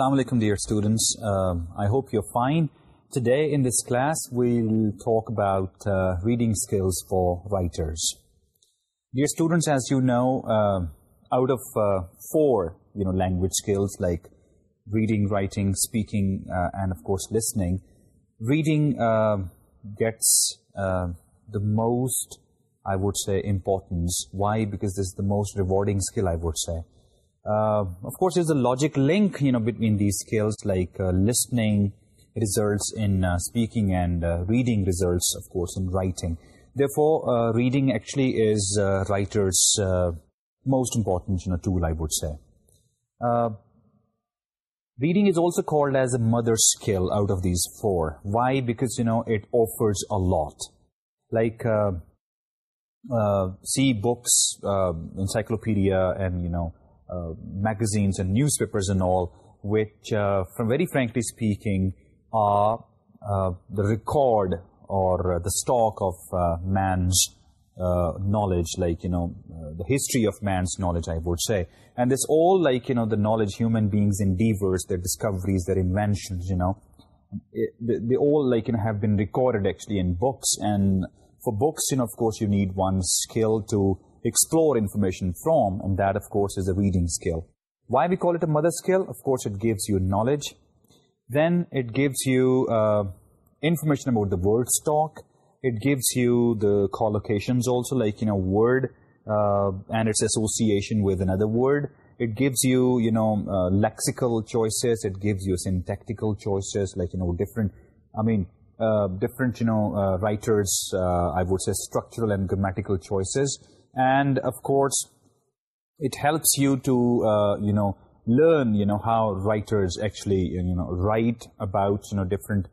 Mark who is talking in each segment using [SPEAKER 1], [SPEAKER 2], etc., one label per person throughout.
[SPEAKER 1] Assalamu alaikum dear students. Um, I hope you're fine. Today in this class we'll talk about uh, reading skills for writers. Dear students, as you know, um, out of uh, four you know language skills like reading, writing, speaking uh, and of course listening, reading um, gets the most, I would say, importance. Why? Because this is the most rewarding skill, I would say. Uh, of course, there's a logic link, you know, between these skills like uh, listening results in uh, speaking and reading results, of course, in writing. Therefore, reading actually is a writer's most important you know, tool, I would say. Reading is also called as a mother skill out of these four. Why? Because, you know, it offers a lot. Like, see books, encyclopedia, and, you know, uh, magazines and newspapers and all, which, uh, from very frankly speaking, are uh, the record or the stock of man's knowledge, like, you know, the history of man's knowledge, I would say. And it's all like, you know, the knowledge human beings endeavors, their discoveries, their inventions, you know. They all like you know, have been recorded actually in books and for books you know of course you need one skill to explore information from, and that, of course, is a reading skill. Why we call it a mother skill? Of course, it gives you knowledge. Then it gives you uh, information about the word stock. It gives you the collocations also, like, you know, word uh, and its association with another word. It gives you, you know, uh, lexical choices. It gives you syntactical choices, like, you know, different, I mean, different, you know, writers, I would say structural and grammatical choices and of course it helps you to you know learn you know how writers actually you know write about you know different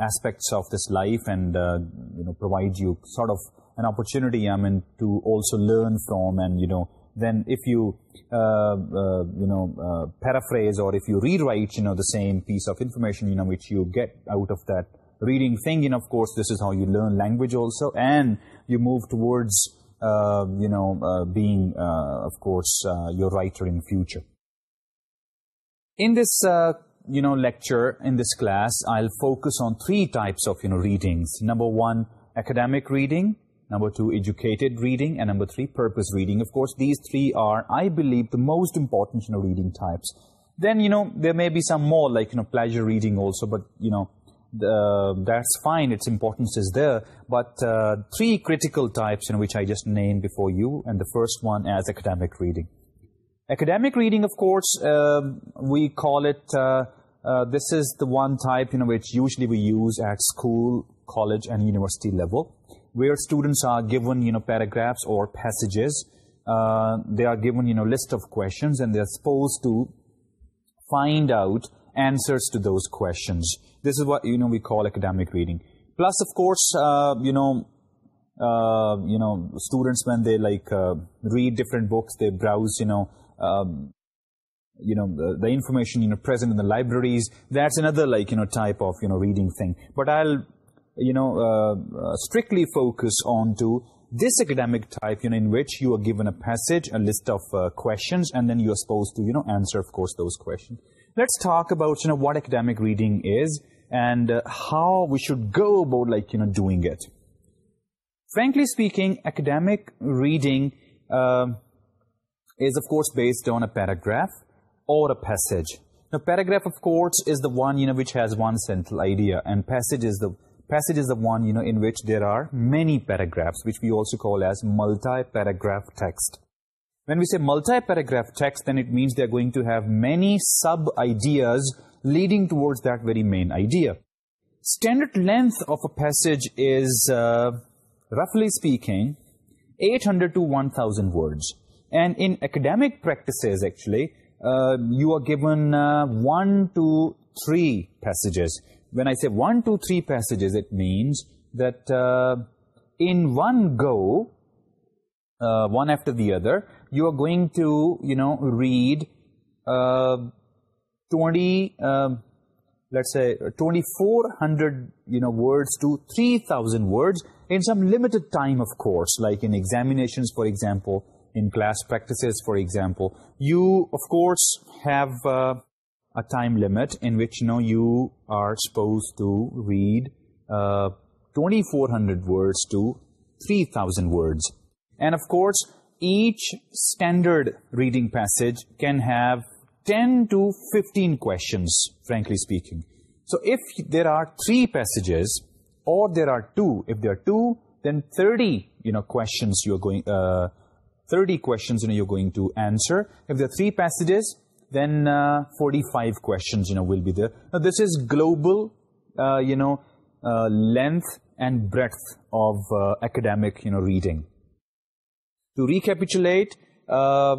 [SPEAKER 1] aspects of this life and you know provide you sort of an opportunity i mean to also learn from and you know then if you you know paraphrase or if you rewrite you know the same piece of information you know which you get out of that reading thing and of course this is how you learn language also and you move towards you know being of course your writer in future in this you know lecture in this class I focus on three types of you know readings number one academic reading number two educated reading and number three purpose reading of course these three are I believe the most important you know reading types then you know there may be some more like you know pleasure reading also but you know uh, that's fine, its importance is there, but uh, three critical types in which I just named before you, and the first one as academic reading. Academic reading, of course, um, we call it, uh, this is the one type, you know, which usually we use at school, college, and university level, where students are given, you know, paragraphs or passages. They are given, you know, list of questions, and they are supposed to find out answers to those questions. This is what, you know, we call academic reading. Plus, of course, uh, you know, uh, you know, students when they like uh, read different books, they browse, you know, um, you know, the, the, information, you know, present in the libraries. That's another like, you know, type of, you know, reading thing. But I'll, you know, strictly focus on to this academic type, you know, in which you are given a passage, a list of questions, and then you are supposed to, you know, answer, of course, those questions let's talk about you know what academic reading is and uh, how we should go about like you know doing it. Frankly speaking academic reading um, is of course based on a paragraph or a passage. Now paragraph of course is the one you know which has one central idea and passage is the passage is the one you know in which there are many paragraphs which we also call as multi paragraph text. When we say multi-paragraph text, then it means they are going to have many sub-ideas leading towards that very main idea. Standard length of a passage is, uh, roughly speaking, 800 to 1,000 words. And in academic practices, actually, uh, you are given uh, one to three passages. When I say one to three passages, it means that uh, in one go, one after the other, you are going to you know read uh 20 um, let's say 2400 you know words to 3000 words in some limited time of course like in examinations for example in class practices for example. You of course have uh, a time limit in which you know you are supposed to read uh, 2400 words to 3000 words. And of course each standard reading passage can have 10 to 15 questions, frankly speaking. So if there are three passages, or there are two, if there are two, then 30, you know, questions you're going, uh, 30 questions, you know, you're going to answer. If there are three passages, then uh, 45 questions, you know, will be there. Now, this is global, uh, you know, length and breadth of academic, you know, reading. To recapitulate, uh,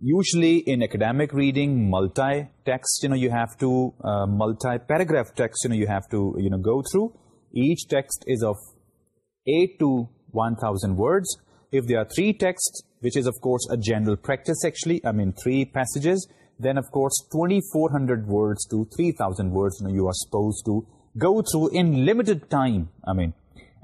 [SPEAKER 1] usually in academic reading multi-text you know you have to uh, multi-paragraph text you know you have to you know go through. Each text is of 8 to 1000 words. If there are three texts which is of course a general practice actually I mean three passages then of course 2400 words to 3000 words you know you are supposed to go through in limited time I mean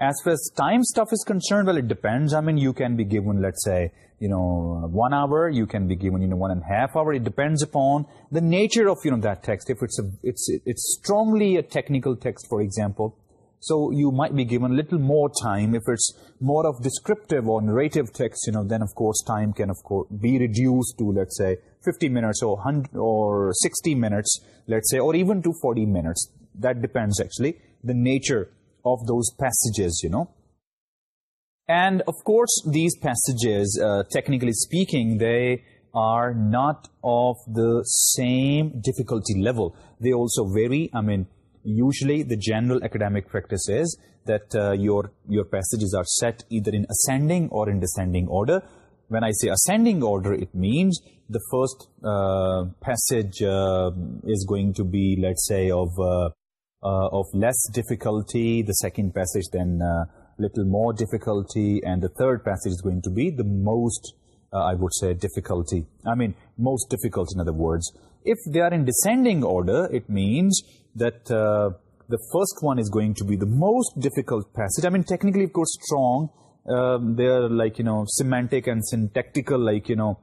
[SPEAKER 1] as far as time stuff is concerned, well, it depends. I mean, you can be given, let's say, you know, one hour. You can be given, you know, one and a half hour. It depends upon the nature of, you know, that text. If it's, a, it's, it's strongly a technical text, for example, so you might be given a little more time. If it's more of descriptive or narrative text, you know, then, of course, time can, of course, be reduced to, let's say, 50 minutes or, or 60 minutes, let's say, or even to 40 minutes. That depends, actually, the nature of those passages, you know. And, of course, these passages, uh, technically speaking, they are not of the same difficulty level. They also vary. I mean, usually the general academic practice is that uh, your, your passages are set either in ascending or in descending order. When I say ascending order, it means the first uh, passage is going to be, let's say, of... Uh, of less difficulty, the second passage then a little more difficulty, and the third passage is going to be the most, uh, I would say, difficulty. I mean, most difficult, in other words. If they are in descending order, it means that the first one is going to be the most difficult passage. I mean, technically, of course, strong. Um, they are like, you know, semantic and syntactical, like, you know,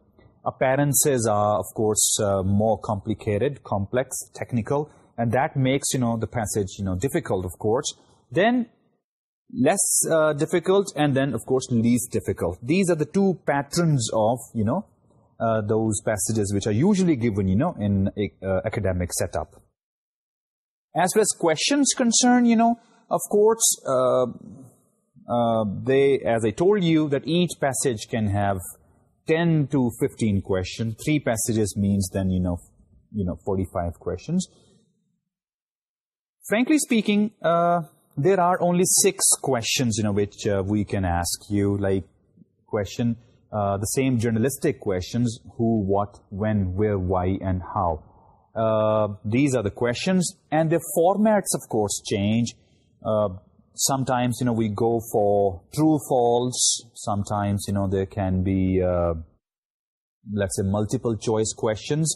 [SPEAKER 1] appearances are, of course, more complicated, complex, technical and that makes, you know, the passage, you know, difficult, of course. Then less uh, difficult and then, of course, least difficult. These are the two patterns of, you know, uh, those passages which are usually given, you know, in uh, academic setup. As far as questions concern, you know, of course, they, as I told you, that each passage can have 10 to 15 questions. Three passages means then, you know, you know, 45 questions frankly speaking, uh, there are only six questions, you know, which uh, we can ask you, like question, uh, the same journalistic questions, who, what, when, where, why, and how. These are the questions, and the formats, of course, change. Sometimes, you know, we go for true, false. Sometimes, you know, there can be, let's say, multiple choice questions.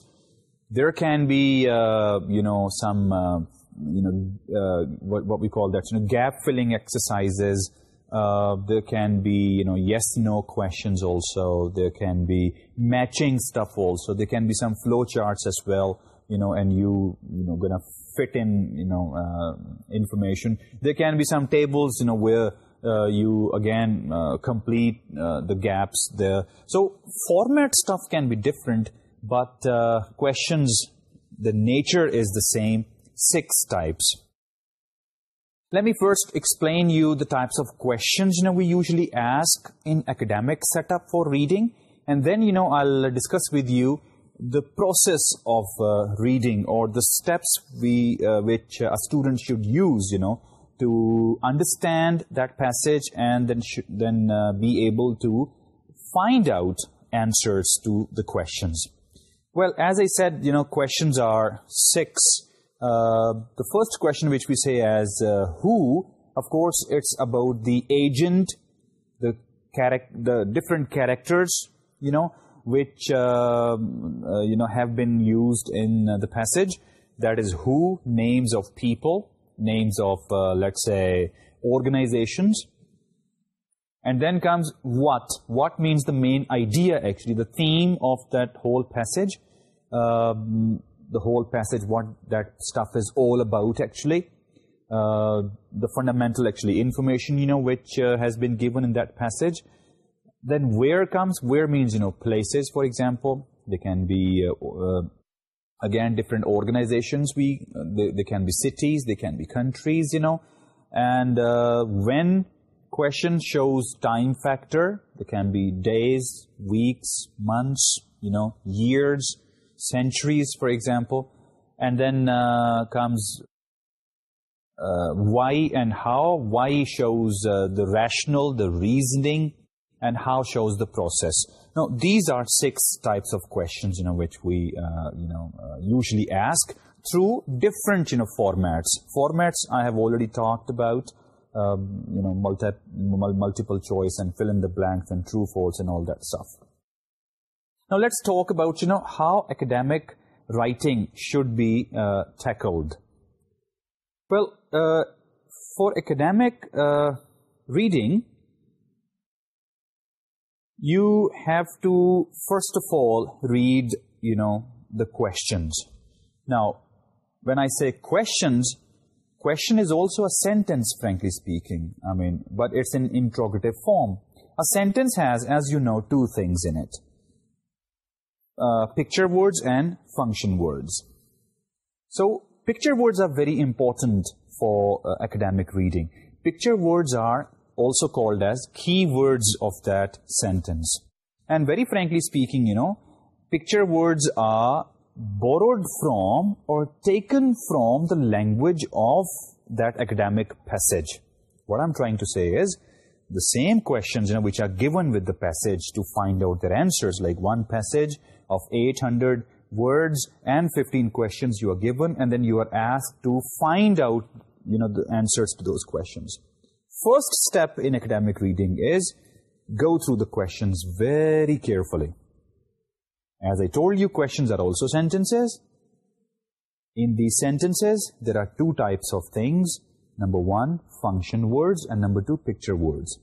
[SPEAKER 1] There can be, you know, some you know, uh, what, we call that, you know, gap-filling exercises. Uh, there can be, you know, yes-no questions also. There can be matching stuff also. There can be some flowcharts as well, you know, and you, you know, going to fit in, you know, uh, information. There can be some tables, you know, where you, again, complete the gaps there. So format stuff can be different, but questions, the nature is the same six types. Let me first explain you the types of questions you know, we usually ask in academic setup for reading. And then, you know, I'll discuss with you the process of uh, reading or the steps we, uh, which a student should use, you know, to understand that passage and then, then uh, be able to find out answers to the questions. Well, as I said, you know, questions are six. Uh, the first question which we say as uh, who, of course, it's about the agent, the different characters, you know, which, uh, you know, have been used in the passage. That is who, names of people, names of, let's say, organizations. And then comes what. What means the main idea, actually, the theme of that whole passage. Um, the whole passage what that stuff is all about actually. Uh, the fundamental actually information, you know, which uh, has been given in that passage. Then where comes, where means, you know, places, for example. They can be, uh, again, different organizations. We, uh, they, can be cities, they can be countries, you know. And when question shows time factor, there can be days, weeks, months, you know, years centuries, for example. And then uh, comes uh, why and how. Why shows uh, the rational, the reasoning, and how shows the process. Now, these are six types of questions, you know, which we, you know, usually ask through different, you know, formats. Formats I have already talked about. Um, you know, multi, multiple choice and fill in the blanks and true, false and all that stuff. Now let's talk about, you know, how academic writing should be uh, tackled. Well, uh, for academic uh, reading, you have to, first of all, read, you know, the questions. Now, when I say questions, question is also a sentence, frankly speaking. I mean, but it's an interrogative form. A sentence has, as you know, two things in it. Uh, picture words and function words. So picture words are very important for uh, academic reading. Picture words are also called as key words of that sentence. And very frankly speaking, you know, picture words are borrowed from or taken from the language of that academic passage. What I'm trying to say is, the same questions, you know, which are given with the passage to find out their answers, like one passage, of 800 words and 15 questions you are given and then you are asked to find out you know the answers to those questions. First step in academic reading is go through the questions very carefully. As i told you questions are also sentences. In these sentences there are two types of things. Number one function words and number two picture words.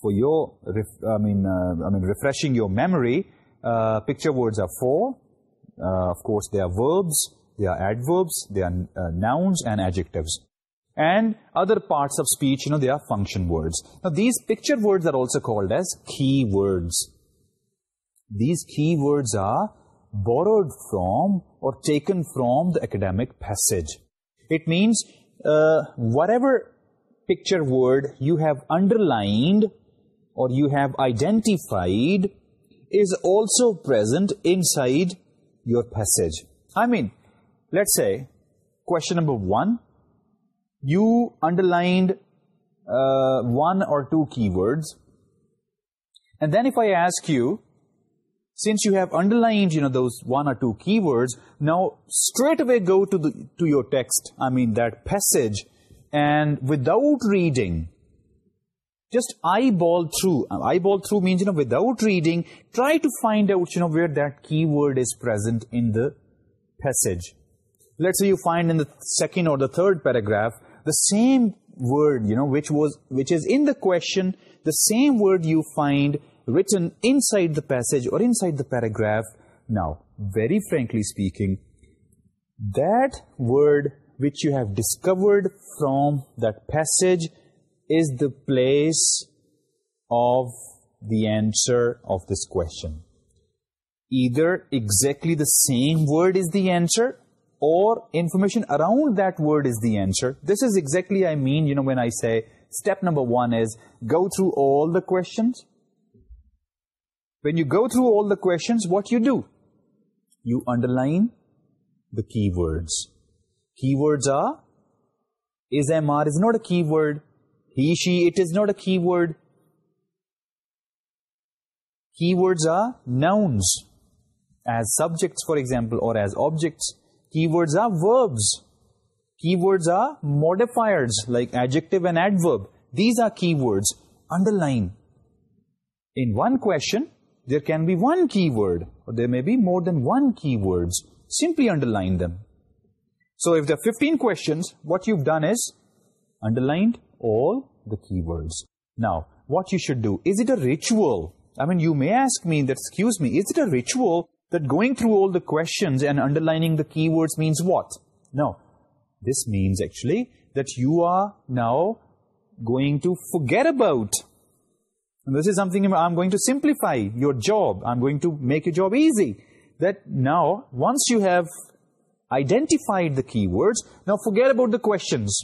[SPEAKER 1] For your i mean uh, i mean refreshing your memory uh, picture words are four. Uh, of course, they are verbs, they are adverbs, they are uh, nouns and adjectives. And other parts of speech, you know, they are function words. Now, these picture words are also called as key words. These key words are borrowed from or taken from the academic passage. It means whatever picture word you have underlined or you have identified, is also present inside your passage. I mean, let's say, question number one, you underlined uh, one or two keywords, and then if I ask you, since you have underlined, you know, those one or two keywords, now straight away go to, the, to your text, I mean, that passage, and without reading, just eyeball through. Uh, eyeball through means, you know, without reading, try to find out, you know, where that keyword is present in the passage. Let's say you find in the second or the third paragraph, the same word, you know, which was which is in the question, the same word you find written inside the passage or inside the paragraph. Now, very frankly speaking, that word which you have discovered from that passage, is the place of the answer of this question. Either exactly the same word is the answer or information around that word is the answer. This is exactly I mean, you know, when I say step number one is go through all the questions. When you go through all the questions, what you do? You underline the keywords. Keywords are, is MR is not a keyword, he she it is not a keyword. Keywords are nouns. As subjects for example or as objects keywords are verbs. Keywords are modifiers like adjective and adverb. These are keywords underline in one question there can be one keyword or there may be more than one keywords. Simply underline them. So if there are 15 questions what you've done is underlined all the keywords. Now, what you should do, is it a ritual? I mean, you may ask me that, excuse me, is it a ritual that going through all the questions and underlining the keywords means what? No. This means actually that you are now going to forget about. And this is something I'm going to simplify your job. I'm going to make your job easy. That now, once you have identified the keywords, now forget about the questions.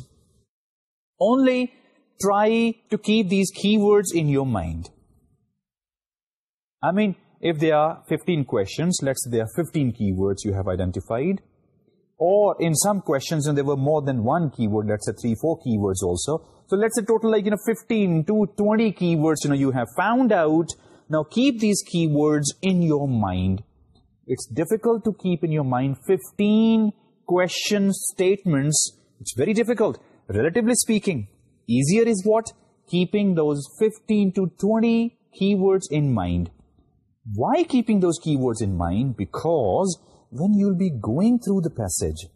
[SPEAKER 1] Only try to keep these keywords in your mind. I mean, if there are 15 questions, let's say there are 15 keywords you have identified, or in some questions and there were more than one keyword, let's say three, four keywords also. So let's say total like, you know, 15 to 20 keywords, you know, you have found out. Now keep these keywords in your mind. It's difficult to keep in your mind 15 question statements. It's very difficult relatively speaking, easier is what? Keeping those 15 to 20 keywords in mind. Why keeping those keywords in mind? Because when you'll be going through the passage,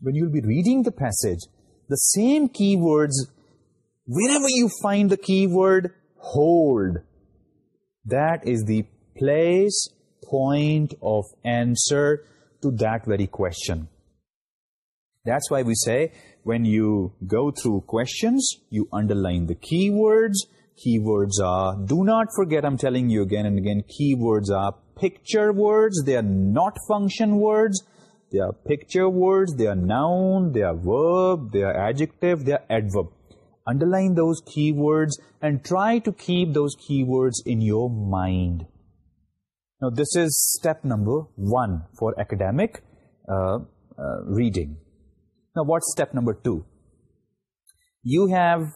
[SPEAKER 1] when you'll be reading the passage, the same keywords, whenever you find the keyword, hold. That is the place, point of answer to that very question. That's why we say, when you go through questions, you underline the keywords. Keywords are, do not forget, I'm telling you again and again, keywords are picture words. They are not function words. They are picture words. They are noun. They are verb. They are adjective. They are adverb. Underline those keywords and try to keep those keywords in your mind. Now, this is step number one for academic uh, uh, reading. Now, what's step number two? You have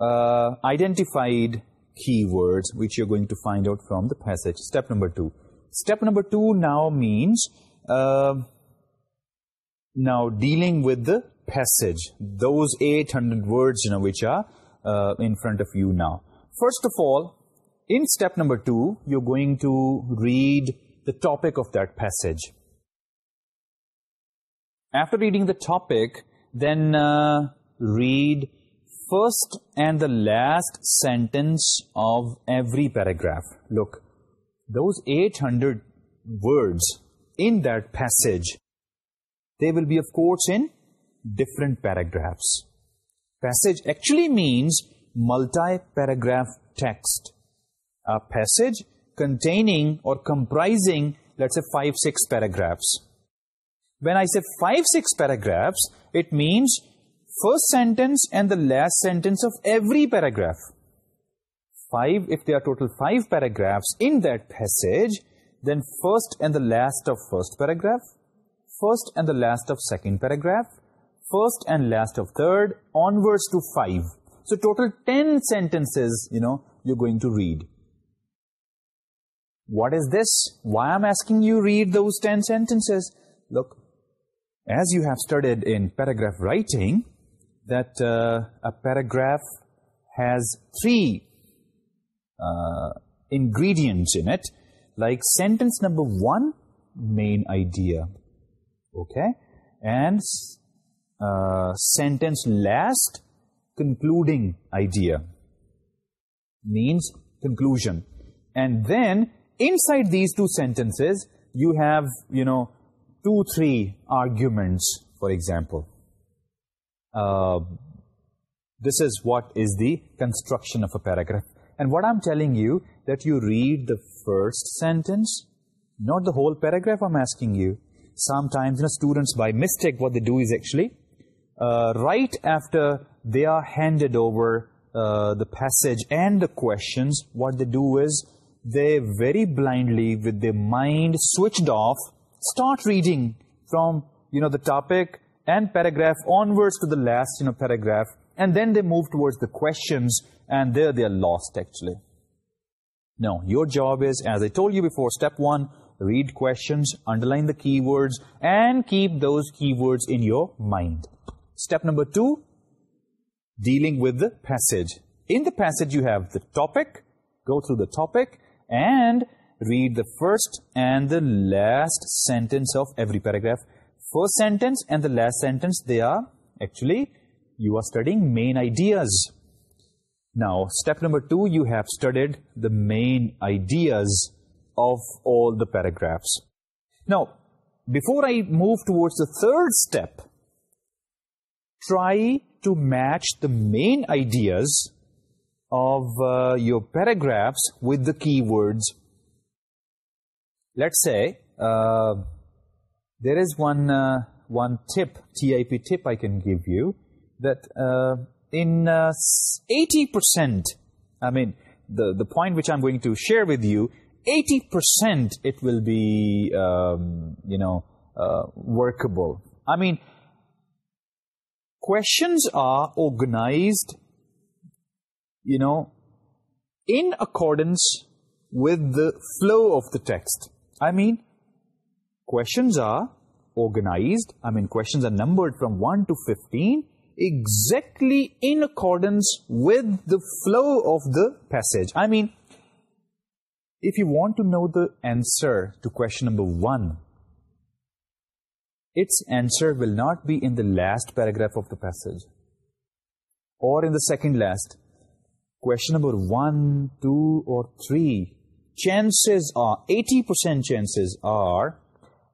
[SPEAKER 1] uh, identified keywords which you're going to find out from the passage. Step number two. Step number two now means uh, now dealing with the passage, those 800 words you which are uh, in front of you now. First of all, in step number two, you're going to read the topic of that passage after reading the topic, then uh, read first and the last sentence of every paragraph. Look, those 800 words in that passage, they will be, of course, in different paragraphs. Passage actually means multi-paragraph text. A passage containing or comprising, let's say, five, six. Paragraphs when I say five, six paragraphs, it means first sentence and the last sentence of every paragraph. Five, if there are total five paragraphs in that passage, then first and the last of first paragraph, first and the last of second paragraph, first and last of third, onwards to five. So total 10 sentences, you know, you're going to read. What is this? Why I'm asking you read those 10 sentences? Look, as you have studied in paragraph writing, that uh, a paragraph has three uh, ingredients in it, like sentence number one, main idea, okay, and uh, sentence last, concluding idea, means conclusion. And then, inside these two sentences, you have, you know, two, three arguments, for example. Uh, this is what is the construction of a paragraph. And what I'm telling you, that you read the first sentence, not the whole paragraph I'm asking you. Sometimes, you students by mistake, what they do is actually, uh, right after they are handed over uh, the passage and the questions, what they do is, they very blindly, with their mind switched off, start reading from you know the topic and paragraph onwards to the last you know paragraph and then they move towards the questions and there they are lost actually. Now your job is as i told you before step one read questions underline the keywords and keep those keywords in your mind. Step number two dealing with the passage. In the passage you have the topic go through the topic and read the first and the last sentence of every paragraph. First sentence and the last sentence, they are actually, you are studying main ideas. Now, step number two, you have studied the main ideas of all the paragraphs. Now, before I move towards the third step, try to match the main ideas of uh, your paragraphs with the keywords let's say uh, there is one uh, one tip TIP tip I can give you that uh, in 80 percent I mean the the point which I'm going to share with you 80 percent it will be um, you know workable. I mean questions are organized you know in accordance with the flow of the text. I mean, questions are organized. I mean, questions are numbered from one to fifteen, exactly in accordance with the flow of the passage. I mean, if you want to know the answer to question number 1, its answer will not be in the last paragraph of the passage or in the second last. Question number 1, 2 or 3 chances are 80% chances are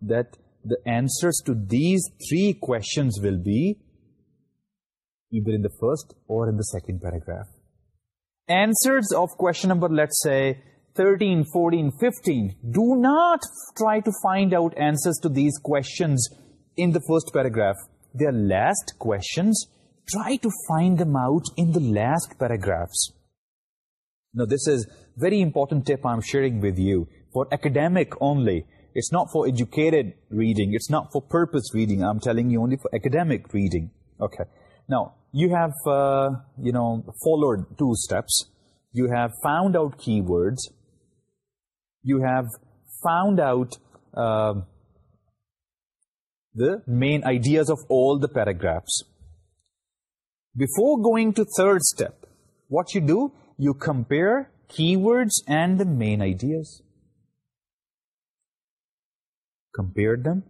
[SPEAKER 1] that the answers to these three questions will be either in the first or in the second paragraph. Answers of question number, let's say, 13, 14, 15, do not try to find out answers to these questions in the first paragraph. Their last questions, try to find them out in the last paragraphs. Now, this is very important tip I'm sharing with you for academic only. It's not for educated reading. It's not for purpose reading. I'm telling you only for academic reading. Okay. Now, you have, uh, you know, followed two steps. You have found out keywords. You have found out um, the main ideas of all the paragraphs. Before going to third step, what you do, you compare keywords and the main ideas. Compare them.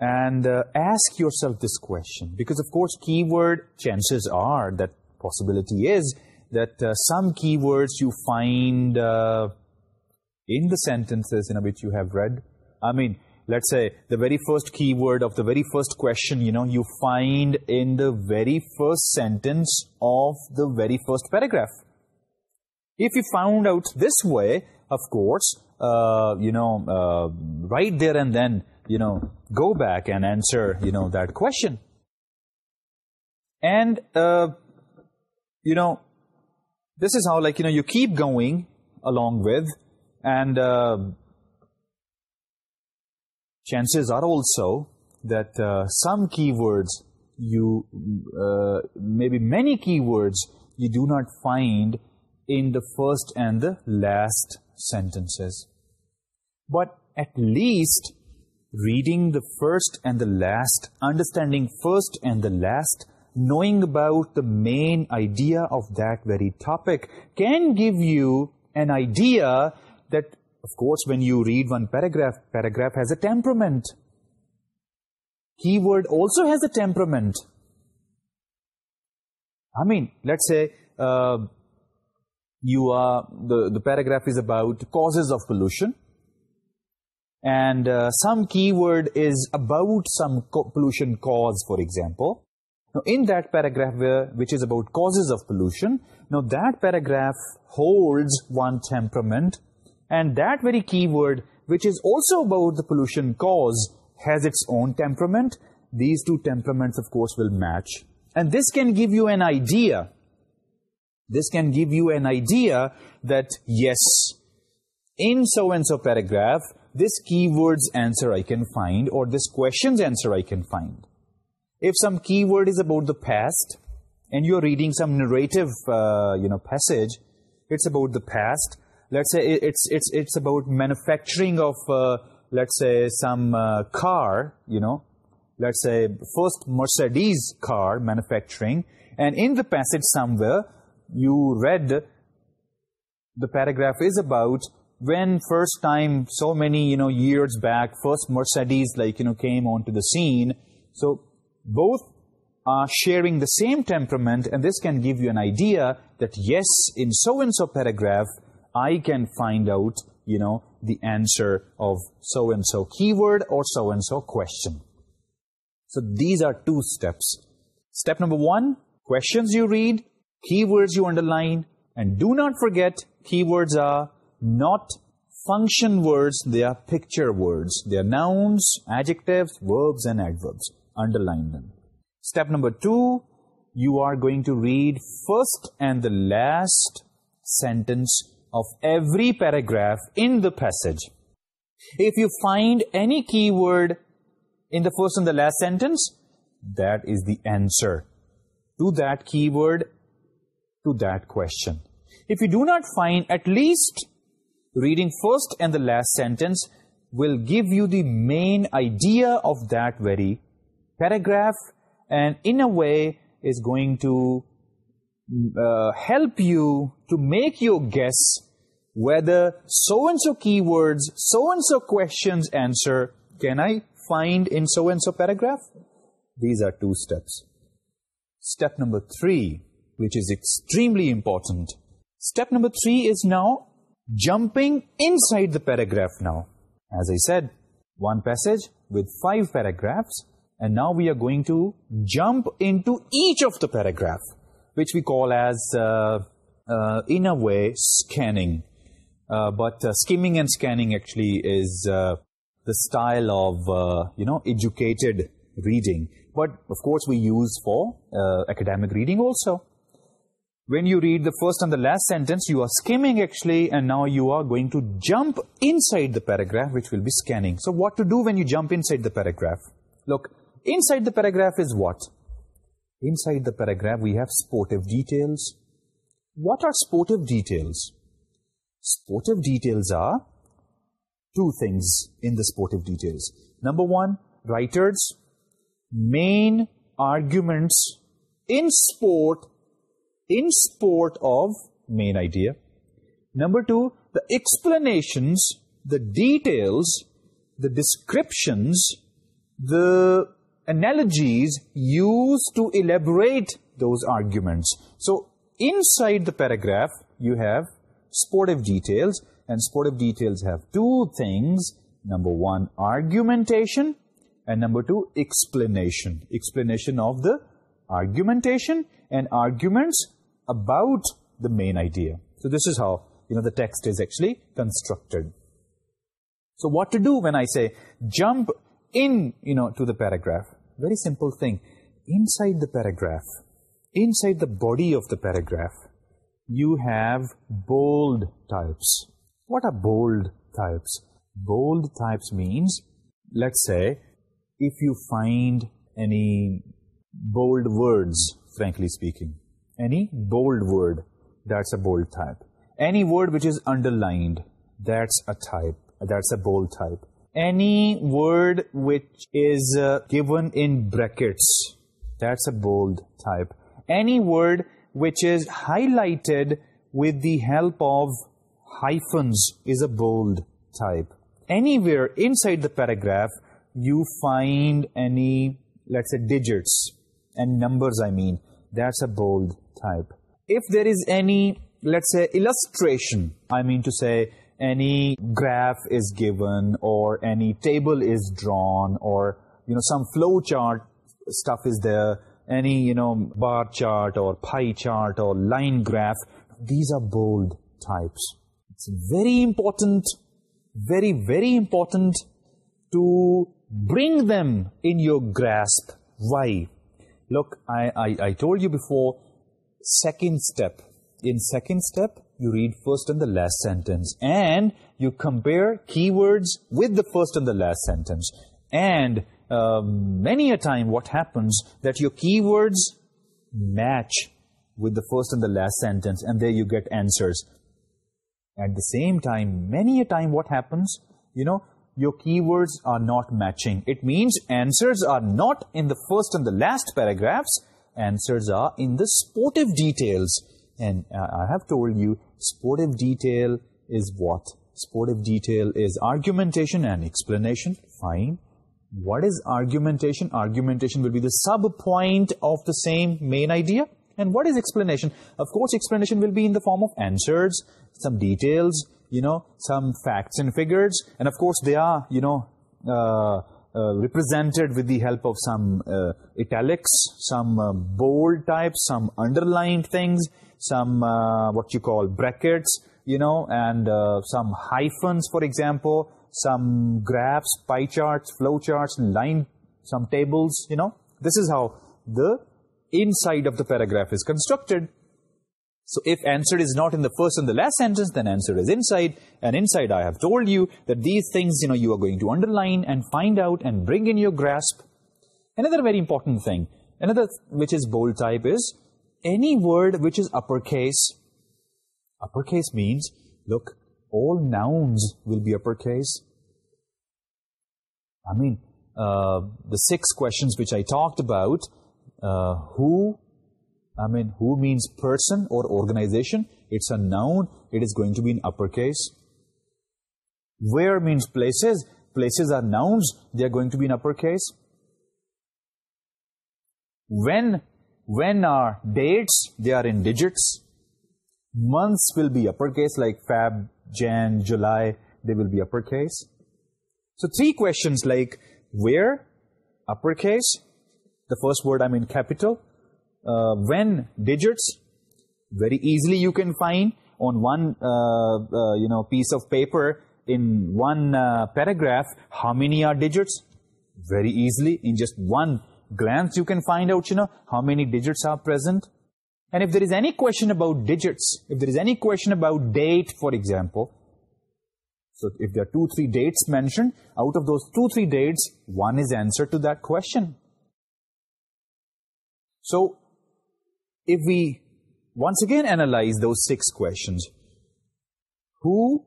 [SPEAKER 1] And uh, ask yourself this question. Because, of course, keyword chances are that possibility is that uh, some keywords you find uh, in the sentences in which you have read. I mean, let's say the very first keyword of the very first question, you know, you find in the very first sentence of the very first paragraph if you found out this way, of course, uh, you know, uh, right there and then, you know, go back and answer, you know, that question. And, uh, you know, this is how, like, you know, you keep going along with, and uh, chances are also that some keywords you, maybe many keywords you do not find in the first and the last sentences. But at least reading the first and the last, understanding first and the last, knowing about the main idea of that very topic can give you an idea that, of course, when you read one paragraph, paragraph has a temperament. Keyword also has a temperament. I mean, let's say... Uh, you are the, the paragraph is about causes of pollution. And uh, some keyword is about some pollution cause for example. Now in that paragraph which is about causes of pollution now that paragraph holds one temperament. And that very keyword which is also about the pollution cause has its own temperament. These two temperaments of course will match. And this can give you an idea this can give you an idea that yes, in so-and-so paragraph, this keyword's answer I can find or this question's answer I can find. If some keyword is about the past and you're reading some narrative uh, you know passage, it's about the past. Let's say it's, it's, it's about manufacturing of, uh, let's say, some uh, car, you know, let's say first Mercedes car manufacturing. And in the passage somewhere, you read the paragraph is about when first time so many you know years back first mercedes like you know came onto the scene. So both are sharing the same temperament and this can give you an idea that yes in so and so paragraph i can find out you know the answer of so and so keyword or so and so question. So these are two steps. Step number one questions you read keywords you underline. And do not forget keywords are not function words they are picture words. They are nouns adjectives verbs and adverbs. Underline them. Step number two you are going to read first and the last sentence of every paragraph in the passage. If you find any keyword in the first and the last sentence that is the answer to that keyword to that question. If you do not find at least reading first and the last sentence will give you the main idea of that very paragraph and in a way is going to uh, help you to make your guess whether so-and-so keywords, so-and-so questions answer, can I find in so-and-so paragraph? These are two steps. Step number three which is extremely important. Step number three is now jumping inside the paragraph now. As I said, one passage with five paragraphs and now we are going to jump into each of the paragraphs, which we call as uh, uh, in a way scanning. Uh, but skimming and scanning actually is the style of, you know, educated reading. But, of course, we use for academic reading also when you read the first and the last sentence, you are skimming actually, and now you are going to jump inside the paragraph, which will be scanning. So what to do when you jump inside the paragraph? Look, inside the paragraph is what? Inside the paragraph, we have sportive details. What are sportive details? Sportive details are two things in the sportive details. Number one, writers, main arguments in sport in support of main idea. Number two, the explanations, the details, the descriptions, the analogies used to elaborate those arguments. So inside the paragraph you have sportive details and sportive details have two things. Number one, argumentation and number two, explanation. Explanation of the argumentation and arguments about the main idea. So this is how you know the text is actually constructed. So what to do when I say jump in you know to the paragraph? Very simple thing. Inside the paragraph, inside the body of the paragraph, you have bold types. What are bold types? Bold types means, let's say, if you find any bold words, frankly speaking, any bold word that's a bold type. Any word which is underlined that's a type that's a bold type. Any word which is uh, given in brackets that's a bold type. Any word which is highlighted with the help of hyphens is a bold type. Anywhere inside the paragraph you find any let's say digits and numbers i mean that's a bold type. If there is any, let's say, illustration, I mean to say, any graph is given or any table is drawn or, you know, some flow chart stuff is there, any, you know, bar chart or pie chart or line graph, these are bold types. It's very important, very, very important to bring them in your grasp. Why? look I, I told you before second step. In second step you read first and the last sentence. And you compare keywords with the first and the last sentence. And um, many a time what happens that your keywords match with the first and the last sentence and there you get answers. At the same time many a time what happens you know your keywords are not matching. It means answers are not in the first and the last paragraphs. Answers are in the sportive details. And uh, I have told you, sportive detail is what? Sportive detail is argumentation and explanation. Fine. What is argumentation? Argumentation will be the sub-point of the same main idea. And what is explanation? Of course, explanation will be in the form of answers, some details, you know, some facts and figures. And of course, they are, you know, uh, uh, represented with the help of some uh, italics, some um, bold types, some underlined things, some what you call brackets, you know, and some hyphens, for example, some graphs, pie charts, flow charts, line, some tables, you know. This is how the inside of the paragraph is constructed. So if answer is not in the first and the last sentence, then answer is inside. And inside I have told you that these things, you know, you are going to underline and find out and bring in your grasp. Another very important thing, another which is bold type is, any word which is uppercase, uppercase means, look, all nouns will be uppercase. I mean, uh, the six questions which I talked about, uh, who, I mean, who means person or organization. It's a noun. It is going to be in uppercase. Where means places. Places are nouns. They are going to be in uppercase. When, when are dates. They are in digits. Months will be uppercase like Feb, Jan, July. They will be uppercase. So three questions like where, uppercase, the first word I mean capital. Uh, when digits, very easily you can find on one uh, uh, you know piece of paper in one paragraph, how many are digits? Very easily, in just one glance you can find out, you know, how many digits are present. And if there is any question about digits, if there is any question about date, for example, so if there are two, three dates mentioned, out of those two, three dates, one is answer to that question. So, if we once again analyze those six questions, who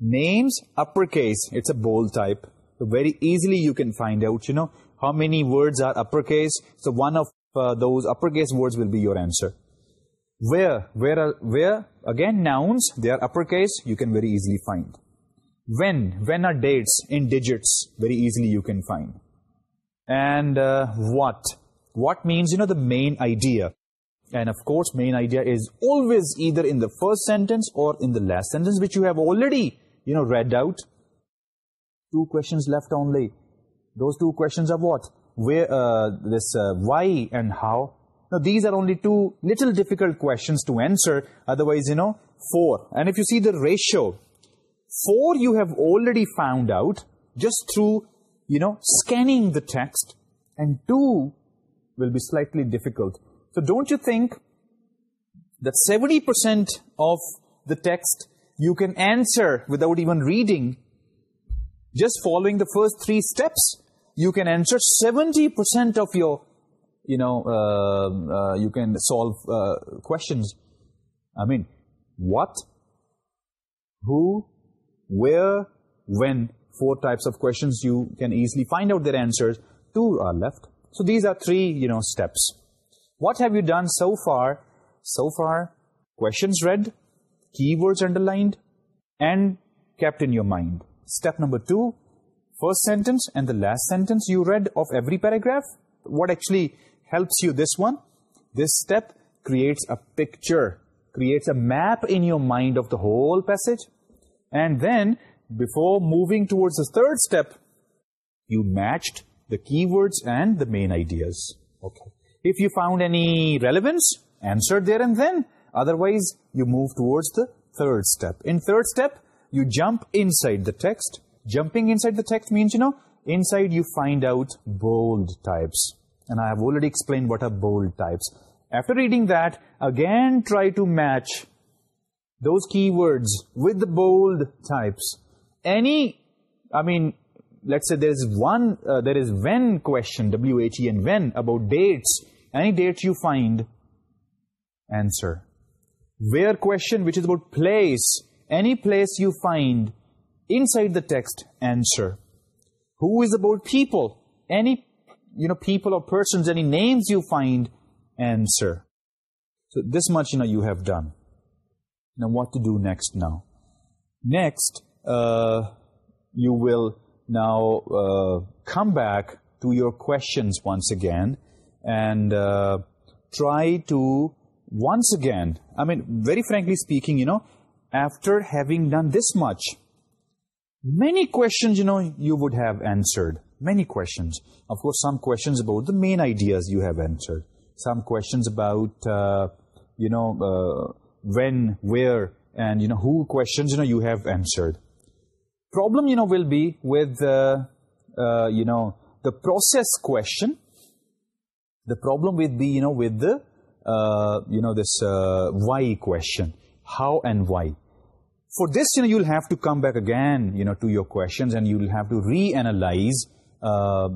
[SPEAKER 1] names uppercase, it's a bold type, so very easily you can find out, you know, how many words are uppercase, so one of uh, those uppercase words will be your answer. Where, where, are, where, again, nouns, they are uppercase, you can very easily find. When, when are dates in digits, very easily you can find. And uh, what, what means, you know, the main idea. And of course, main idea is always either in the first sentence or in the last sentence, which you have already, you know, read out. Two questions left only. Those two questions are what? Where, uh, this, uh, why and how? Now, these are only two little difficult questions to answer. Otherwise, you know, four. And if you see the ratio, four you have already found out just through, you know, scanning the text. And two, will be slightly difficult. So don't you think that 70% of the text you can answer without even reading, just following the first three steps, you can answer 70% of your, you know, uh, uh, you can solve uh, questions. I mean, what, who, where, when, four types of questions you can easily find out their answers. Two are left. So these are three, you know, steps. What have you done so far? So far, questions read, keywords underlined, and kept in your mind. Step number two, first sentence and the last sentence you read of every paragraph. What actually helps you this one? This step creates a picture, creates a map in your mind of the whole passage. And then, before moving towards the third step, you matched the keywords and the main ideas. Okay. If you found any relevance, answer there and then. Otherwise, you move towards the third step. In third step, you jump inside the text. Jumping inside the text means, you know, inside you find out bold types. And I have already explained what are bold types. After reading that, again try to match those keywords with the bold types. Any, I mean, let's say there is one, uh, there is when question, W-H-E-N, when, about dates, any date you find, answer. Where question, which is about place, any place you find, inside the text, answer. Who is about people, any, you know, people or persons, any names you find, answer. So this much, you know, you have done. Now what to do next now? Next, uh, you will now uh, come back to your questions once again and uh, try to once again, I mean, very frankly speaking, you know, after having done this much, many questions, you know, you would have answered. Many questions. Of course, some questions about the main ideas you have answered. Some questions about, uh, you know, when, where, and, you know, who questions, you know, you have answered problem you know will be with the uh, you know the process question. The problem will be you know with the uh, you know this uh, why question. How and why. For this you know you'll have to come back again you know to your questions and you'll have to reanalyze uh,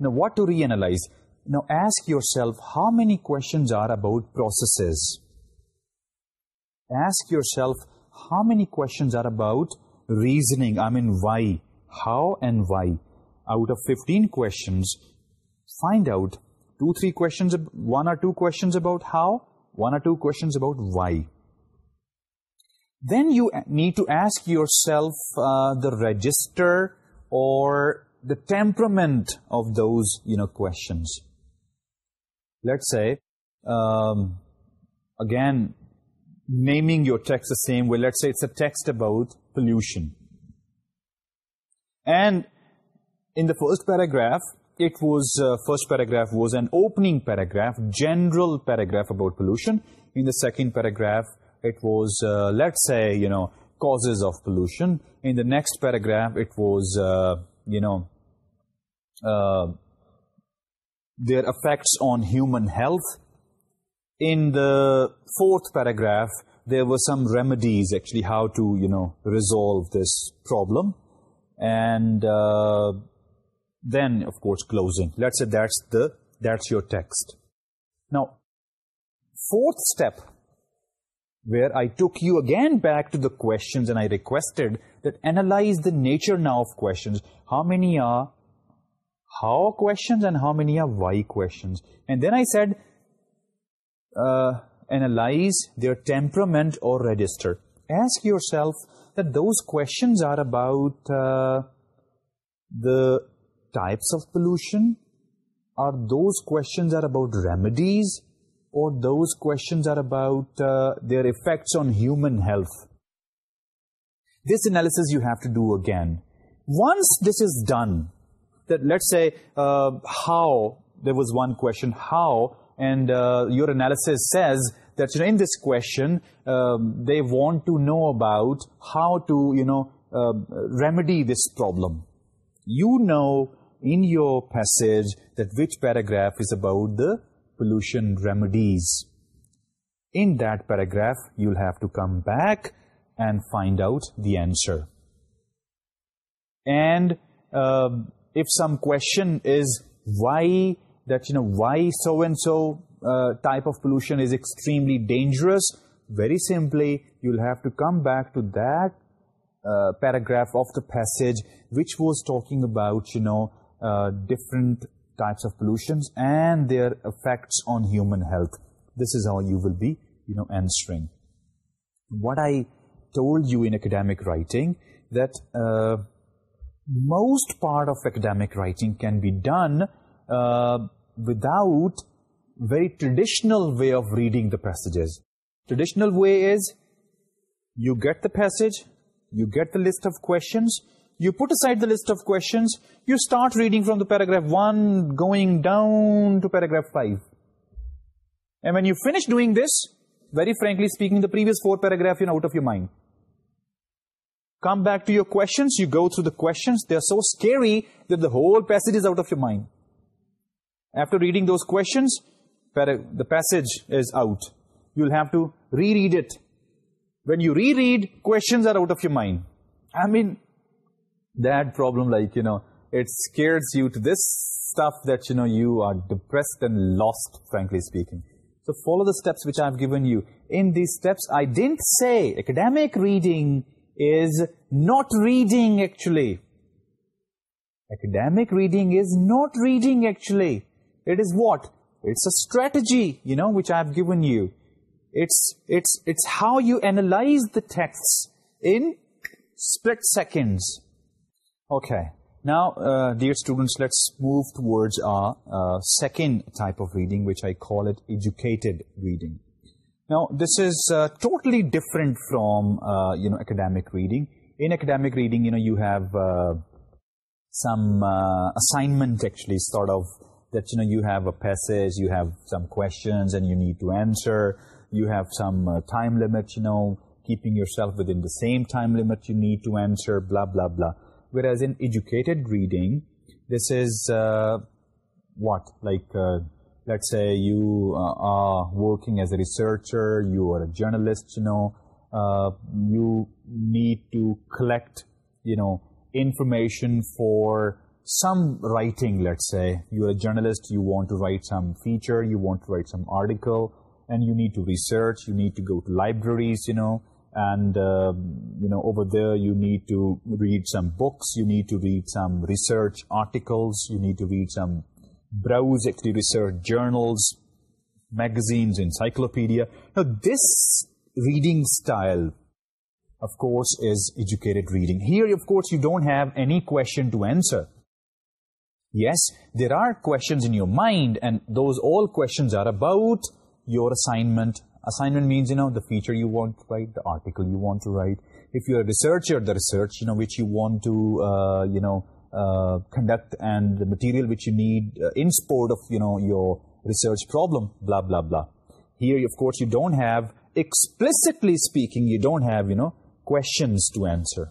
[SPEAKER 1] you what to reanalyze. Now ask yourself how many questions are about processes. Ask yourself how many questions are about reasoning, I mean why, how and why, out of 15 questions, find out two, three questions, one or two questions about how, one or two questions about why. Then you need to ask yourself uh, the register or the temperament of those, you know, questions. Let's say, um, again, naming your text the same way. Let's say it's a text about pollution. And in the first paragraph, it was, uh, first paragraph was an opening paragraph, general paragraph about pollution. In the second paragraph, it was, uh, let's say, you know, causes of pollution. In the next paragraph, it was, uh, you know, uh, their effects on human health in the fourth paragraph, there were some remedies actually how to, you know, resolve this problem. And uh, then, of course, closing. Let's say that's, the, that's your text. Now, fourth step, where I took you again back to the questions and I requested that analyze the nature now of questions. How many are how questions and how many are why questions? And then I said uh, analyze their temperament or register. Ask yourself that those questions are about uh, the types of pollution, or those questions are about remedies, or those questions are about uh, their effects on human health. This analysis you have to do again. Once this is done, that let's say how, there was one question, how and uh, your analysis says that in this question, um, they want to know about how to, you know, um, remedy this problem. You know in your passage that which paragraph is about the pollution remedies. In that paragraph, you'll have to come back and find out the answer. And um, if some question is why that you know why so and so type of pollution is extremely dangerous very simply you'll have to come back to that uh, paragraph of the passage which was talking about you know uh, different types of pollutions and their effects on human health. This is how you will be you know answering. What i told you in academic writing that uh, most part of academic writing can be done without very traditional way of reading the passages. Traditional way is, you get the passage, you get the list of questions, you put aside the list of questions, you start reading from the paragraph 1 going down to paragraph 5. And when you finish doing this, very frankly speaking, the previous four paragraphs are out of your mind. Come back to your questions, you go through the questions, they are so scary that the whole passage is out of your mind. After reading those questions, the passage is out. You'll have to reread it. When you reread, questions are out of your mind. I mean, that problem, like, you know, it scares you to this stuff that, you know, you are depressed and lost, frankly speaking. So follow the steps which I've given you. In these steps, I didn't say academic reading is not reading, actually. Academic reading is not reading, actually it is what? It's a strategy you know which i have given you. It's it's it's how you analyze the texts in split seconds. Okay. Now uh, dear students let's move towards our uh, second type of reading which i call it educated reading. Now this is uh, totally different from you know academic reading. In academic reading you know you have some assignment actually sort of that you know you have a passage, you have some questions and you need to answer, you have some uh, time limit, you know, keeping yourself within the same time limit you need to answer, blah, blah, blah. Whereas in educated reading, this is uh, what? Like, uh, let's say you are working as a researcher, you are a journalist, you know, you need to collect, you know, information for some writing, let's say, you're a journalist, you want to write some feature, you want to write some article, and you need to research, you need to go to libraries, you know, and, um, you know, over there you need to read some books, you need to read some research articles, you need to read some browse, actually research journals, magazines, encyclopedia. Now, this reading style, of course, is educated reading. Here, of course, you don't have any question to answer. Yes, there are questions in your mind and those all questions are about your assignment. Assignment means, you know, the feature you want to write, the article you want to write. If you're a researcher, the research, you know, which you want to, uh, you know, uh, conduct and the material which you need uh, in support of, you know, your research problem, blah, blah, blah. Here, of course, you don't have, explicitly speaking, you don't have, you know, questions to answer.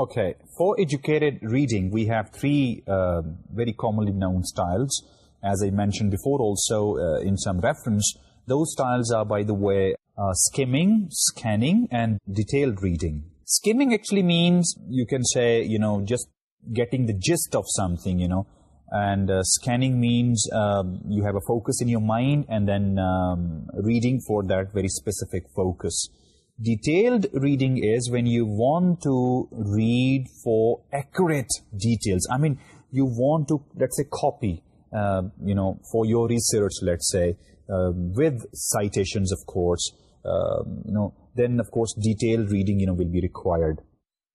[SPEAKER 1] Okay, for educated reading, we have three uh, very commonly known styles. As I mentioned before also uh, in some reference, those styles are, by the way, uh, skimming, scanning, and detailed reading. Skimming actually means, you can say, you know, just getting the gist of something, you know. And uh, scanning means um, you have a focus in your mind and then um, reading for that very specific focus detailed reading is when you want to read for accurate details. I mean, you want to, let's say, copy, uh, you know, for your research, let's say, um, with citations, of course, um, you know, then, of course, detailed reading, you know, will be required.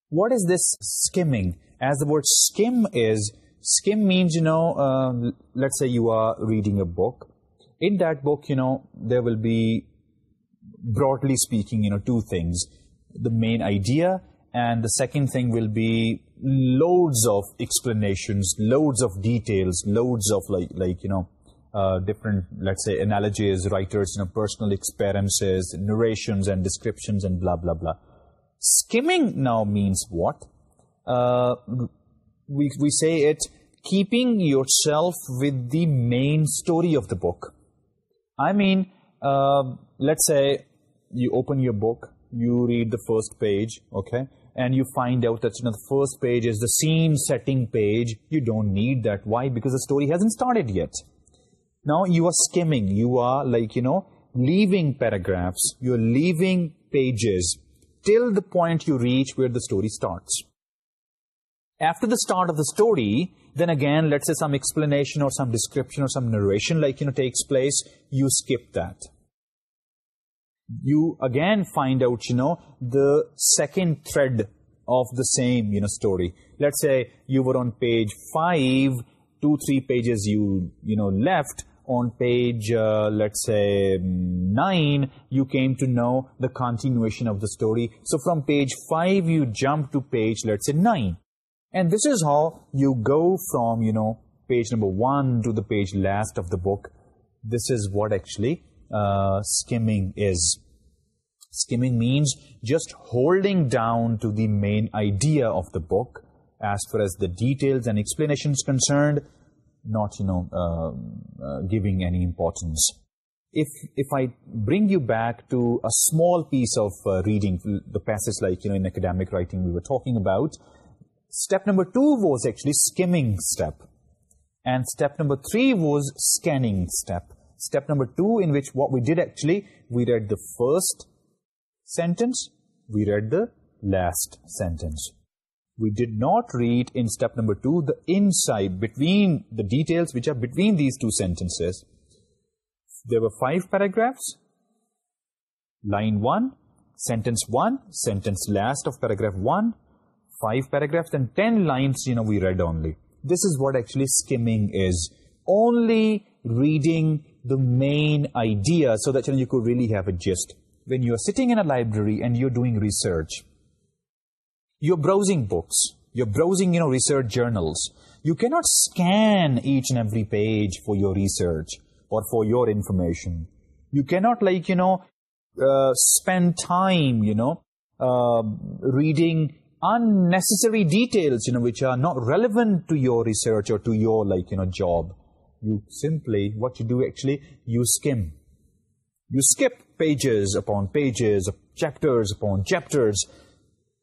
[SPEAKER 1] What is this skimming? As the word skim is, skim means, you know, um, let's say you are reading a book. In that book, you know, there will be broadly speaking, you know, two things. The main idea and the second thing will be loads of explanations, loads of details, loads of like, like you know, uh, different, let's say, analogies, writers, you know, personal experiences, narrations and descriptions and blah, blah, blah. Skimming now means what? Uh, we, we say it keeping yourself with the main story of the book. I mean, uh, let's say you open your book, you read the first page, okay, and you find out that you know, the first page is the scene setting page. You don't need that. Why? Because the story hasn't started yet. Now, you are skimming. You are, like, you know, leaving paragraphs. You're leaving pages till the point you reach where the story starts. After the start of the story, then again, let's say some explanation or some description or some narration, like, you know, takes place, you skip that you again find out, you know, the second thread of the same, you know, story. Let's say you were on page 5, two, three pages you, you know, left. On page, uh, let's say, mm, 9, you came to know the continuation of the story. So from page 5, you jump to page, let's say, 9. And this is how you go from, you know, page number 1 to the page last of the book. This is what actually. Uh, skimming is. Skimming means just holding down to the main idea of the book as far as the details and explanations concerned, not, you know, uh, uh, giving any importance. If, if I bring you back to a small piece of reading, the passage like, you know, in academic writing we were talking about, step number two was actually skimming step. And step number three was scanning step step number two in which what we did actually, we read the first sentence, we read the last sentence. We did not read in step number two the inside between the details which are between these two sentences. There were five paragraphs. Line one, sentence one, sentence last of paragraph one, five paragraphs and ten lines, you know, we read only. This is what actually skimming is. Only reading the main idea so that you, know, could really have a gist. When you are sitting in a library and you're doing research, you're browsing books, you're browsing you know research journals. You cannot scan each and every page for your research or for your information. You cannot like, you know, uh, spend time, you know, um, reading unnecessary details, you know, which are not relevant to your research or to your like, you know, job you simply, what you do actually, you skim. You skip pages upon pages, chapters upon chapters,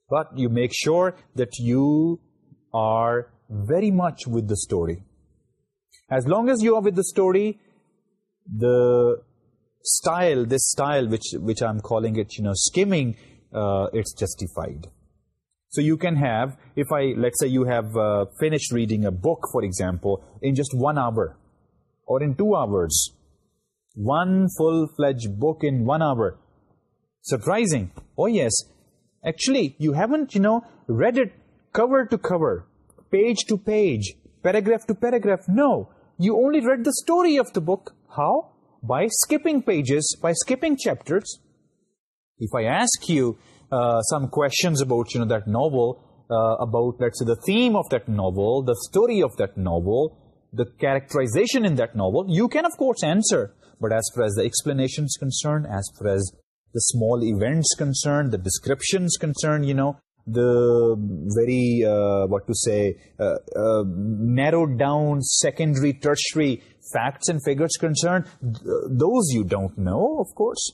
[SPEAKER 1] but you make sure that you are very much with the story. As long as you are with the story, the style, this style, which, which I'm calling it, you know, skimming, uh, it's justified. So you can have, if I, let's say you have uh, finished reading a book, for example, in just one hour, or in two hours, one full-fledged book in one hour. Surprising! Oh yes, actually, you haven't, you know, read it cover to cover, page to page, paragraph to paragraph. No, you only read the story of the book. How? by skipping pages, by skipping chapters. If I ask you uh, some questions about, you know, that novel, uh, about, let's say, the theme of that novel, the story of that novel, the characterization in that novel, you can of course answer. But as far as the explanations concerned, as far as the small events concerned, the descriptions concerned, you know, the very, uh, what to say, uh, uh, narrowed down secondary, tertiary facts and figures concerned, those you don't know, of course.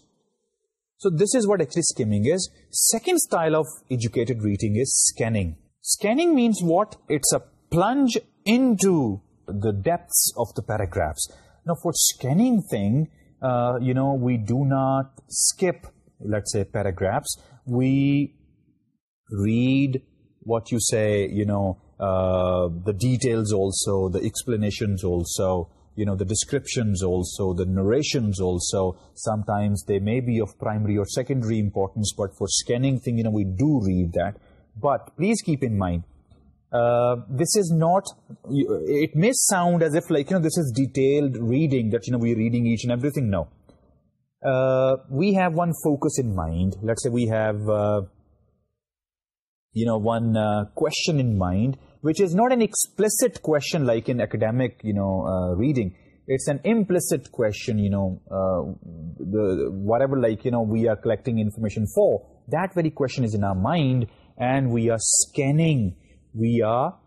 [SPEAKER 1] So this is what actually skimming is. Second style of educated reading is scanning. Scanning means what? It's a plunge into the depths of the paragraphs. Now, for scanning thing, uh, you know, we do not skip, let's say, paragraphs. We read what you say, you know, uh, the details also, the explanations also, you know, the descriptions also, the narrations also. Sometimes they may be of primary or secondary importance, but for scanning thing, you know, we do read that. But please keep in mind, uh, this is not, it may sound as if like, you know, this is detailed reading that, you know, we're reading each and everything. No. Uh, we have one focus in mind. Let's say we have, uh, you know, one question in mind, which is not an explicit question like in academic, you know, reading. It's an implicit question, you know, the, whatever like, you know, we are collecting information for. That very question is in our mind and we are scanning we are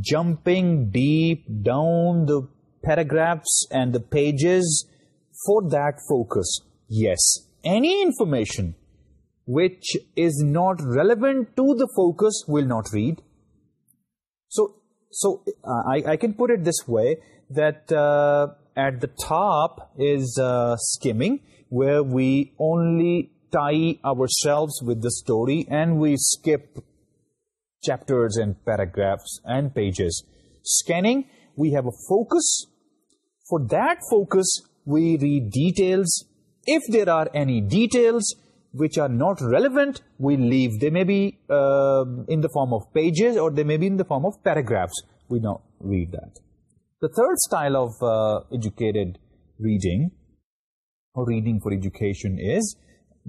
[SPEAKER 1] jumping deep down the paragraphs and the pages for that focus. Yes, any information which is not relevant to the focus will not read. So, so uh, I, can put it this way, that uh, at the top is uh, skimming, where we only tie ourselves with the story and we skip chapters and paragraphs and pages. Scanning, we have a focus. For that focus, we read details. If there are any details which are not relevant, we leave. They may be um, in the form of pages or they may be in the form of paragraphs. We don't read that. The third style of uh, educated reading or reading for education is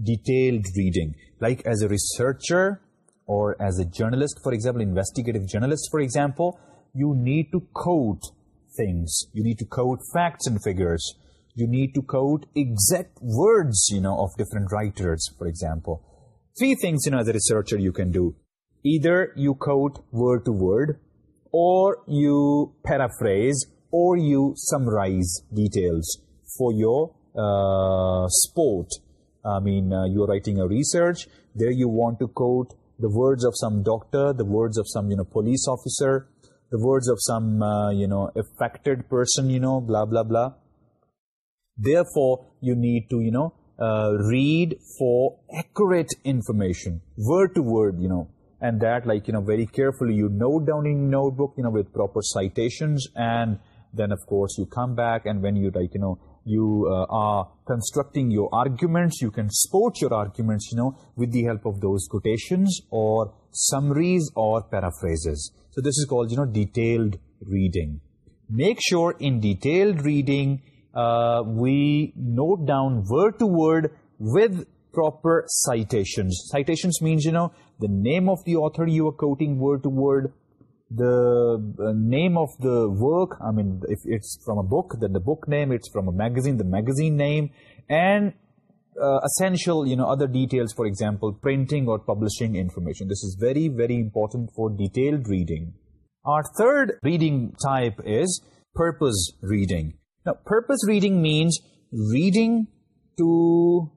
[SPEAKER 1] detailed reading. Like as a researcher, or as a journalist, for example, investigative journalist, for example, you need to quote things. You need to quote facts and figures. You need to quote exact words, you know, of different writers, for example. Three things, you know, as a researcher you can do. Either you quote word to word, or you paraphrase, or you summarize details for your uh, sport. I mean, uh, you're writing a research, there you want to quote the words of some doctor, the words of some, you know, police officer, the words of some, uh, you know, affected person, you know, blah, blah, blah. Therefore, you need to, you know, uh, read for accurate information, word to word, you know, and that, like, you know, very carefully, you note down in notebook, you know, with proper citations, and then, of course, you come back, and when you, like, you know, you uh, are constructing your arguments, you can support your arguments, you know, with the help of those quotations or summaries or paraphrases. So this is called, you know, detailed reading. Make sure in detailed reading, uh, we note down word to word with proper citations. Citations means, you know, the name of the author you are quoting word to word, the uh, name of the work, I mean, if it's from a book, then the book name, it's from a magazine, the magazine name, and uh, essential, you know, other details, for example, printing or publishing information. This is very, very important for detailed reading. Our third reading type is purpose reading. Now, purpose reading means reading to,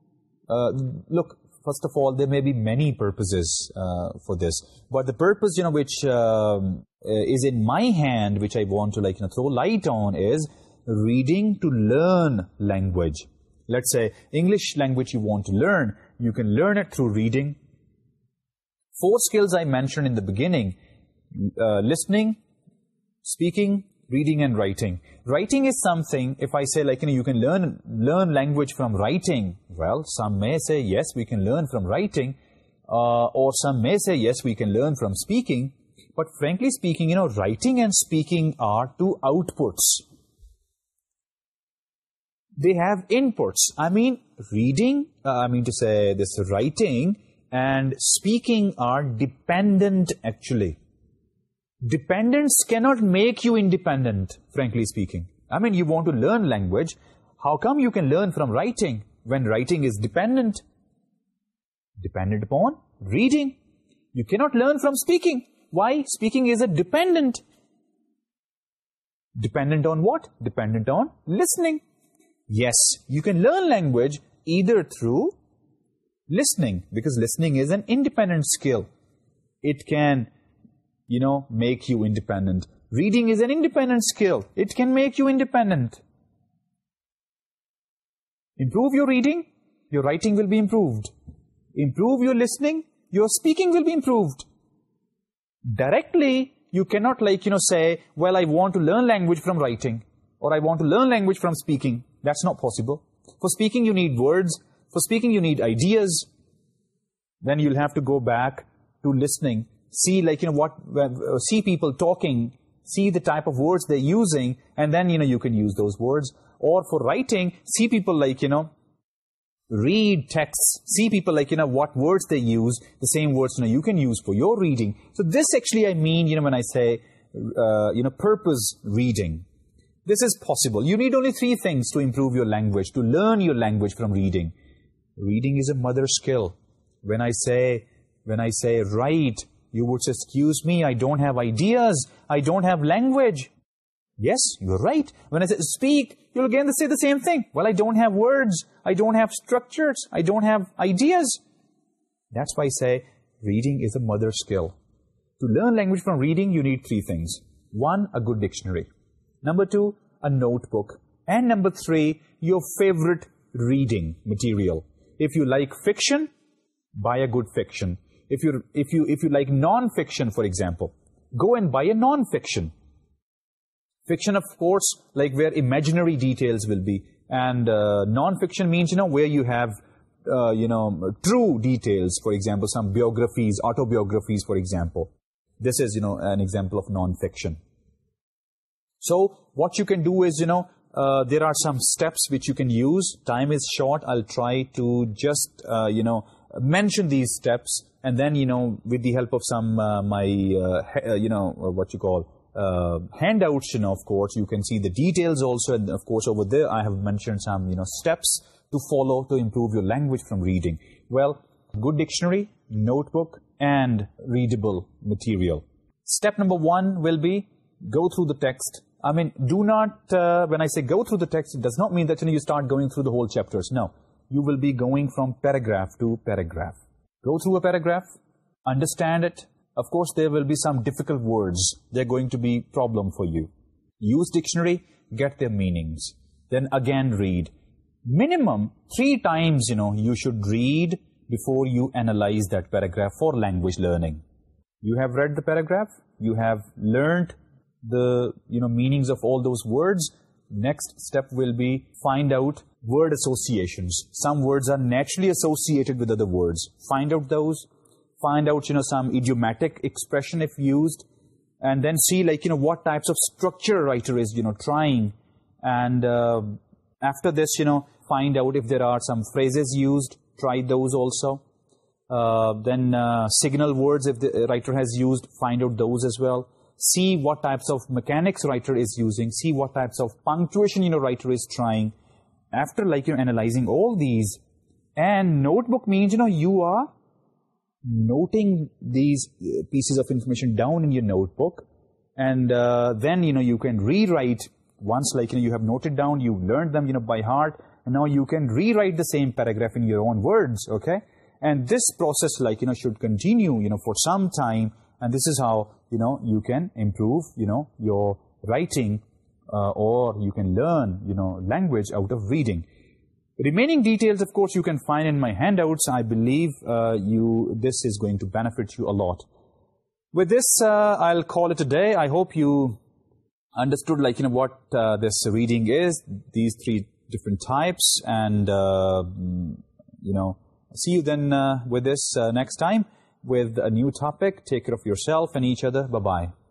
[SPEAKER 1] uh, look, first of all, there may be many purposes uh, for this. But the purpose, you know, which um, uh, is in my hand, which I want to, like, you know, throw light on is reading to learn language. Let's say English language you want to learn, you can learn it through reading. Four skills I mentioned in the beginning, uh, listening, speaking, reading and writing. Writing is something, if I say, like, you, know, you can learn, learn language from writing, well, some may say, yes, we can learn from writing, uh, or some may say, yes, we can learn from speaking, but frankly speaking, you know, writing and speaking are two outputs. They have inputs. I mean, reading, uh, I mean to say this writing and speaking are dependent, actually. Dependence cannot make you independent, frankly speaking. I mean, you want to learn language. How come you can learn from writing when writing is dependent? Dependent upon reading. You cannot learn from speaking. Why? Speaking is a dependent. Dependent on what? Dependent on listening. Yes, you can learn language either through listening because listening is an independent skill. It can you know, make you independent. Reading is an independent skill. It can make you independent. Improve your reading, your writing will be improved. Improve your listening, your speaking will be improved. Directly, you cannot like, you know, say, well, I want to learn language from writing or I want to learn language from speaking. That's not possible. For speaking, you need words. For speaking, you need ideas. Then you'll have to go back to listening see like you know what uh, see people talking see the type of words they're using and then you know you can use those words or for writing see people like you know read texts see people like you know what words they use the same words you you can use for your reading so this actually i mean you know when i say uh, you know purpose reading This is possible. You need only three things to improve your language, to learn your language from reading. Reading is a mother skill. When I say, when I say write, you would excuse me I don't have ideas I don't have language yes you are right when I speak you will again see the same thing well I don't have words I don't have structures I don't have ideas that's why say reading is a mother skill to learn language from reading you need three things one a good dictionary number two a notebook and number three your favourite reading material if you like fiction buy a good fiction if you if you if you like non-fiction for example go and buy a non-fiction. Fiction of course like where imaginary details will be. And uh, non-fiction means you know where you have uh, you know true details. For example some biographies autobiographies for example. This is you know an example of non-fiction. So what you can do is you know uh, there are some steps which you can use. Time is short. I'll try to just, you know, mention these steps and then you know with the help of some uh, my uh, uh, you know what you call uh, handouts you of course you can see the details also. And of course over there I have mentioned some you know steps to follow to improve your language from reading. Well good dictionary notebook and readable material. Step number one will be go through the text. I mean do not when I say go through the text it does not mean that you start going through the whole chapters. No. You will be going from paragraph to paragraph go through a paragraph, understand it. Of course, there will be some difficult words. They're going to be problem for you. Use dictionary, get their meanings. Then again read. Minimum three times, you know, you should read before you analyze that paragraph for language learning. You have read the paragraph, you have learned the, you know, meanings of all those words, next step will be find out word associations. Some words are naturally associated with other words. Find out those. Find out, you know, some idiomatic expression if used. And then see, like, you know, what types of structure writer is, you know, trying. And uh, after this, you know, find out if there are some phrases used. Try those also. Uh, then uh, signal words, if the writer has used, find out those as well. See what types of mechanics writer is using. See what types of punctuation you know writer is trying. after like you're analyzing all these and notebook means you know you are noting these uh, pieces of information down in your notebook and uh, then you know you can rewrite once like you know you have noted down you've learned them you know by heart and now you can rewrite the same paragraph in your own words okay and this process like you know should continue you know for some time and this is how you know you can improve you know your writing, uh, or you can learn you know language out of reading. remaining details of course you can find in my handouts. I believe uh, you this is going to benefit you a lot. With this uh, i'll call it a day. I hope you understood like you know what uh, this reading is these three different types and uh, mm, you know see you then uh, with this next time with a new topic. Take care of yourself and each other. Bye-bye.